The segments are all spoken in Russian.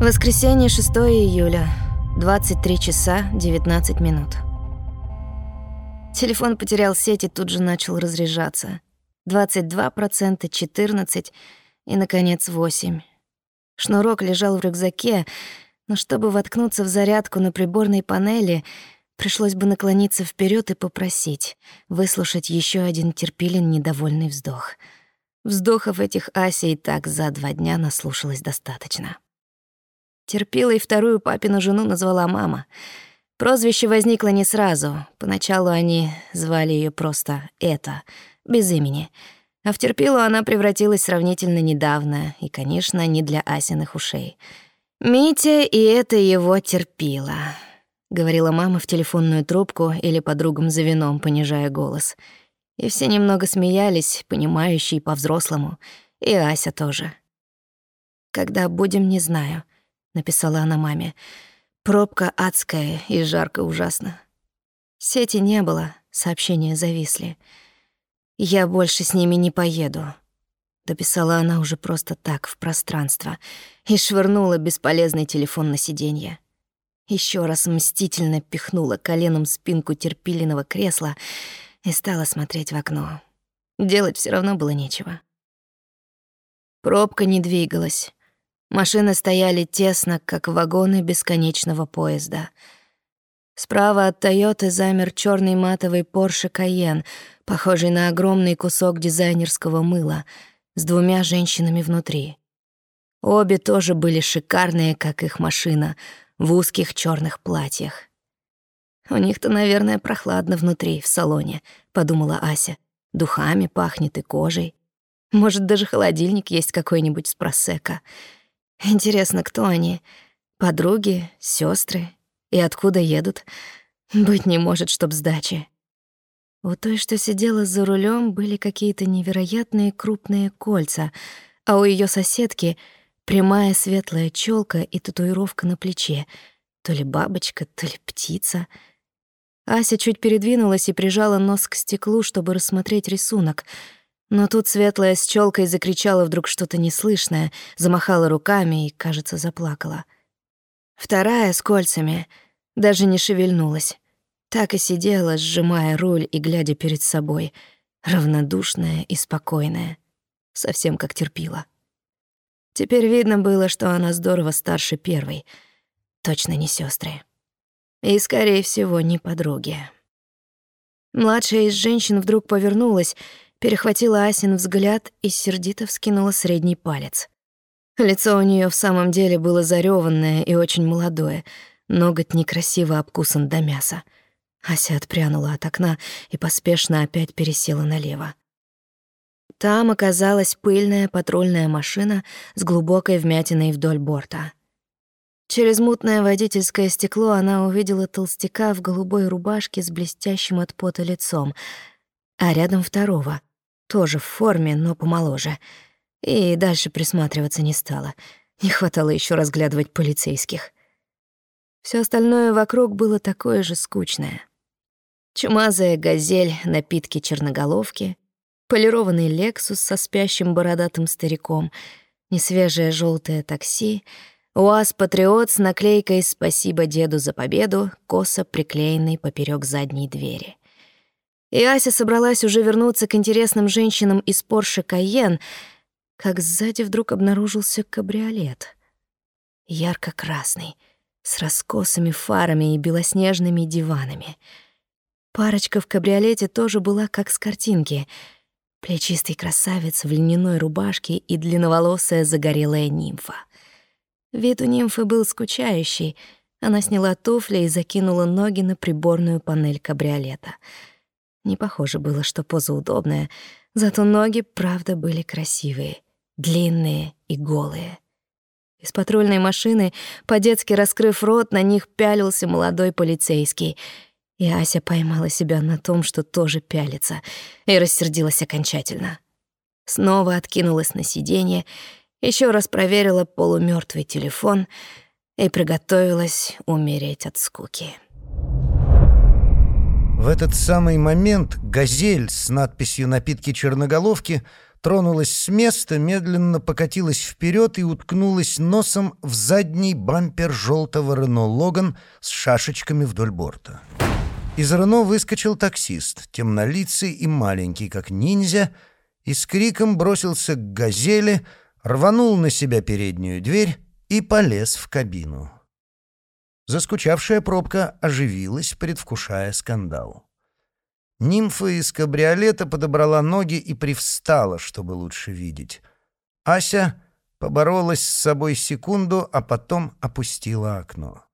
Воскресенье, 6 июля, 23 часа 19 минут. Телефон потерял сеть и тут же начал разряжаться. 22%, 14% и, наконец, 8%. Шнурок лежал в рюкзаке, но чтобы воткнуться в зарядку на приборной панели, пришлось бы наклониться вперед и попросить, выслушать еще один терпилен недовольный вздох. Вздохов этих Ася и так за два дня наслушалась достаточно. Терпила и вторую папину жену назвала мама. Прозвище возникло не сразу. Поначалу они звали ее просто «это», без имени. А в терпилу она превратилась сравнительно недавно, и, конечно, не для Асиных ушей. «Митя, и это его терпила», — говорила мама в телефонную трубку или подругам за вином, понижая голос. И все немного смеялись, понимающие по-взрослому, и Ася тоже. «Когда будем, не знаю», написала она маме. Пробка адская и жарко ужасно. Сети не было, сообщения зависли. Я больше с ними не поеду. Дописала она уже просто так, в пространство, и швырнула бесполезный телефон на сиденье. Еще раз мстительно пихнула коленом спинку терпиленного кресла и стала смотреть в окно. Делать все равно было нечего. Пробка не двигалась. Машины стояли тесно, как вагоны бесконечного поезда. Справа от Тойоты замер черный матовый Porsche Cayenne, похожий на огромный кусок дизайнерского мыла, с двумя женщинами внутри. Обе тоже были шикарные, как их машина, в узких черных платьях. «У них-то, наверное, прохладно внутри, в салоне», — подумала Ася. «Духами пахнет и кожей. Может, даже холодильник есть какой-нибудь с просека. Интересно, кто они? Подруги, сестры? И откуда едут? Быть не может, чтоб сдачи. У той, что сидела за рулем, были какие-то невероятные крупные кольца, а у ее соседки прямая светлая челка и татуировка на плече. То ли бабочка, то ли птица. Ася чуть передвинулась и прижала нос к стеклу, чтобы рассмотреть рисунок — но тут светлая с челкой закричала вдруг что-то неслышное, замахала руками и, кажется, заплакала. Вторая с кольцами даже не шевельнулась. Так и сидела, сжимая руль и глядя перед собой, равнодушная и спокойная, совсем как терпила. Теперь видно было, что она здорово старше первой, точно не сестры. И, скорее всего, не подруги. Младшая из женщин вдруг повернулась перехватила Асин взгляд и сердито вскинула средний палец. Лицо у нее в самом деле было зареванное и очень молодое, ноготь некрасиво обкусан до мяса. Ася отпрянула от окна и поспешно опять пересела налево. Там оказалась пыльная патрульная машина с глубокой вмятиной вдоль борта. Через мутное водительское стекло она увидела толстяка в голубой рубашке с блестящим от пота лицом, а рядом второго, тоже в форме, но помоложе. И дальше присматриваться не стала. Не хватало еще разглядывать полицейских. Все остальное вокруг было такое же скучное. Чумазая газель, напитки черноголовки, полированный «Лексус» со спящим бородатым стариком, несвежее желтое такси, УАЗ-патриот с наклейкой «Спасибо деду за победу», косо приклеенной поперек задней двери. И Ася собралась уже вернуться к интересным женщинам из Порше Кайен, как сзади вдруг обнаружился кабриолет. Ярко-красный, с раскосыми фарами и белоснежными диванами. Парочка в кабриолете тоже была как с картинки. Плечистый красавец в льняной рубашке и длинноволосая загорелая нимфа. Вид у нимфы был скучающий. Она сняла туфли и закинула ноги на приборную панель кабриолета — не похоже было, что поза удобная, зато ноги, правда, были красивые, длинные и голые. Из патрульной машины, по-детски раскрыв рот, на них пялился молодой полицейский. И Ася поймала себя на том, что тоже пялится, и рассердилась окончательно. Снова откинулась на сиденье, еще раз проверила полумертвый телефон и приготовилась умереть от скуки. В этот самый момент «Газель» с надписью «Напитки черноголовки» тронулась с места, медленно покатилась вперед и уткнулась носом в задний бампер желтого Рено Логан с шашечками вдоль борта. Из Рено выскочил таксист, темнолицый и маленький, как ниндзя, и с криком бросился к «Газели», рванул на себя переднюю дверь и полез в кабину. Заскучавшая пробка оживилась, предвкушая скандал. Нимфа из кабриолета подобрала ноги и привстала, чтобы лучше видеть. Ася поборолась с собой секунду, а потом опустила окно.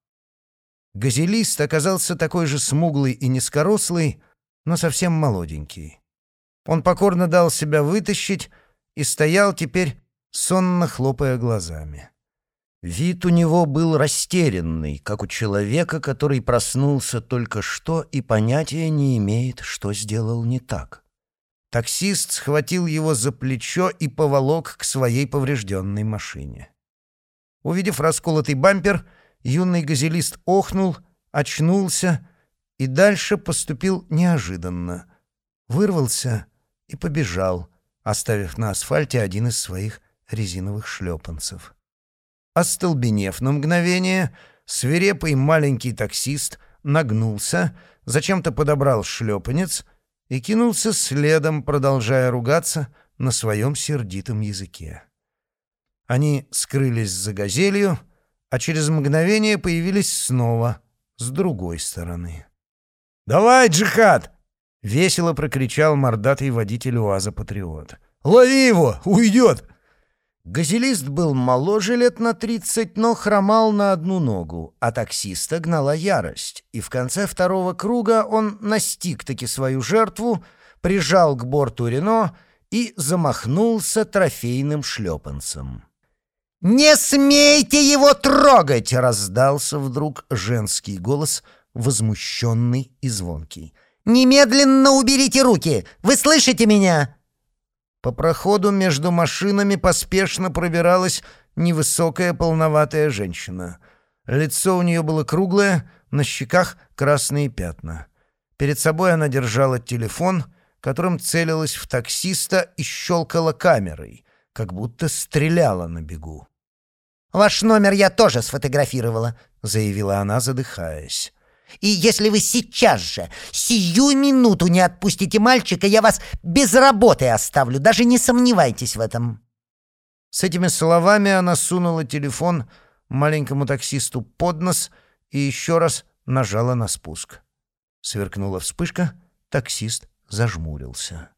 Газелист оказался такой же смуглый и низкорослый, но совсем молоденький. Он покорно дал себя вытащить и стоял теперь, сонно хлопая глазами. Вид у него был растерянный, как у человека, который проснулся только что и понятия не имеет, что сделал не так. Таксист схватил его за плечо и поволок к своей поврежденной машине. Увидев расколотый бампер, юный газелист охнул, очнулся и дальше поступил неожиданно. Вырвался и побежал, оставив на асфальте один из своих резиновых шлепанцев. Остолбенев на мгновение, свирепый маленький таксист нагнулся, зачем-то подобрал шлепанец и кинулся следом, продолжая ругаться на своем сердитом языке. Они скрылись за газелью, а через мгновение появились снова с другой стороны. «Давай, джихад!» — весело прокричал мордатый водитель УАЗа-патриот. «Лови его! Уйдет!» Газелист был моложе лет на тридцать, но хромал на одну ногу, а таксиста гнала ярость, и в конце второго круга он настиг-таки свою жертву, прижал к борту Рено и замахнулся трофейным шлепанцем. «Не смейте его трогать!» — раздался вдруг женский голос, возмущенный и звонкий. «Немедленно уберите руки! Вы слышите меня?» По проходу между машинами поспешно пробиралась невысокая полноватая женщина. Лицо у нее было круглое, на щеках красные пятна. Перед собой она держала телефон, которым целилась в таксиста и щелкала камерой, как будто стреляла на бегу. «Ваш номер я тоже сфотографировала», — заявила она, задыхаясь. И если вы сейчас же, сию минуту не отпустите мальчика, я вас без работы оставлю, даже не сомневайтесь в этом». С этими словами она сунула телефон маленькому таксисту под нос и еще раз нажала на спуск. Сверкнула вспышка, таксист зажмурился.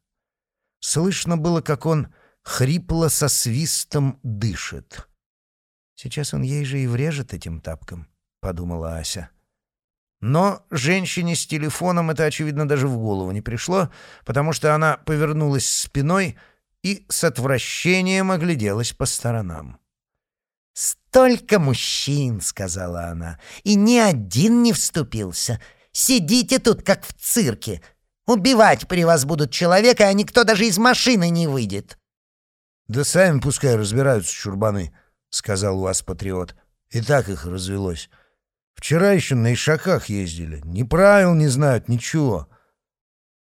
Слышно было, как он хрипло со свистом дышит. «Сейчас он ей же и врежет этим тапком», — подумала Ася. Но женщине с телефоном это, очевидно, даже в голову не пришло, потому что она повернулась спиной и с отвращением огляделась по сторонам. «Столько мужчин!» — сказала она. «И ни один не вступился. Сидите тут, как в цирке. Убивать при вас будут человека, а никто даже из машины не выйдет». «Да сами пускай разбираются, чурбаны», — сказал у вас патриот. «И так их развелось». Вчера еще на ишаках ездили. Ни правил не знают, ничего.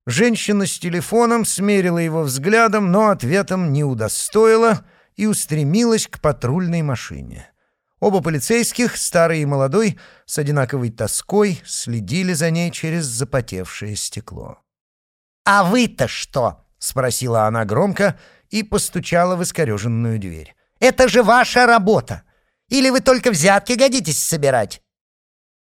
Женщина с телефоном смерила его взглядом, но ответом не удостоила и устремилась к патрульной машине. Оба полицейских, старый и молодой, с одинаковой тоской следили за ней через запотевшее стекло. «А вы-то что?» — спросила она громко и постучала в искореженную дверь. «Это же ваша работа! Или вы только взятки годитесь собирать?»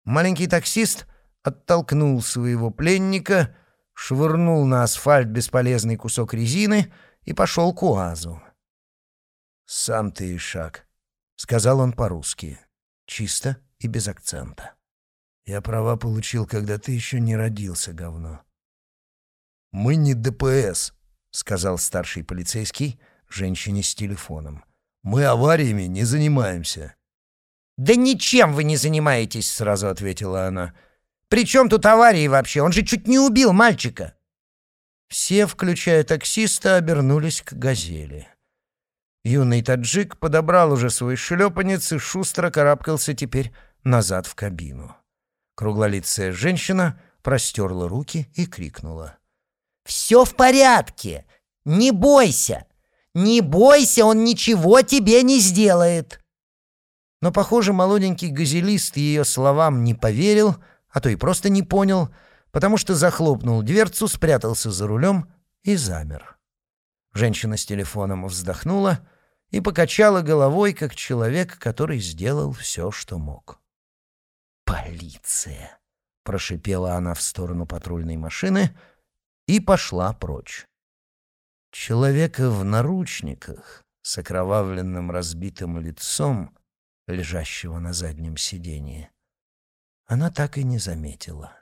Маленький таксист оттолкнул своего пленника, швырнул на асфальт бесполезный кусок резины и пошел к УАЗу. «Сам ты и шаг», — сказал он по-русски, чисто и без акцента. «Я права получил, когда ты еще не родился, говно». «Мы не ДПС», — сказал старший полицейский женщине с телефоном. «Мы авариями не занимаемся». «Да ничем вы не занимаетесь», — сразу ответила она. «При чем тут аварии вообще? Он же чуть не убил мальчика». Все, включая таксиста, обернулись к «Газели». Юный таджик подобрал уже свой шлепанец и шустро карабкался теперь назад в кабину. Круглолицая женщина простерла руки и крикнула. «Все в порядке! Не бойся! «Не бойся, он ничего тебе не сделает!» Но, похоже, молоденький газелист ее словам не поверил, а то и просто не понял, потому что захлопнул дверцу, спрятался за рулем и замер. Женщина с телефоном вздохнула и покачала головой, как человек, который сделал все, что мог. «Полиция!» — прошипела она в сторону патрульной машины и пошла прочь. Человека в наручниках с окровавленным разбитым лицом, лежащего на заднем сиденье, она так и не заметила.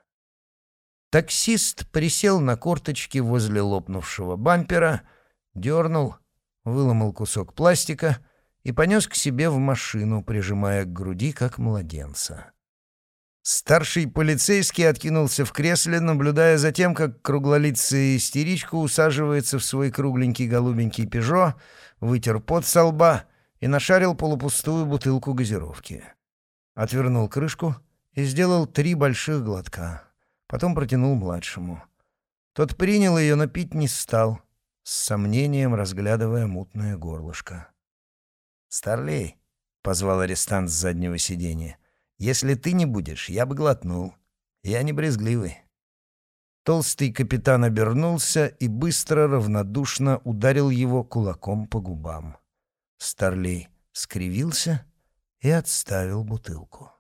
Таксист присел на корточки возле лопнувшего бампера, дернул, выломал кусок пластика и понес к себе в машину, прижимая к груди, как младенца. Старший полицейский откинулся в кресле, наблюдая за тем, как круглолицая истеричка усаживается в свой кругленький голубенький «Пежо», вытер пот со лба и нашарил полупустую бутылку газировки. Отвернул крышку и сделал три больших глотка. Потом протянул младшему. Тот принял ее, но пить не стал, с сомнением разглядывая мутное горлышко. «Старлей», — позвал арестант с заднего сиденья, — «если ты не будешь, я бы глотнул. Я не брезгливый». Толстый капитан обернулся и быстро, равнодушно ударил его кулаком по губам. Старлей скривился и отставил бутылку.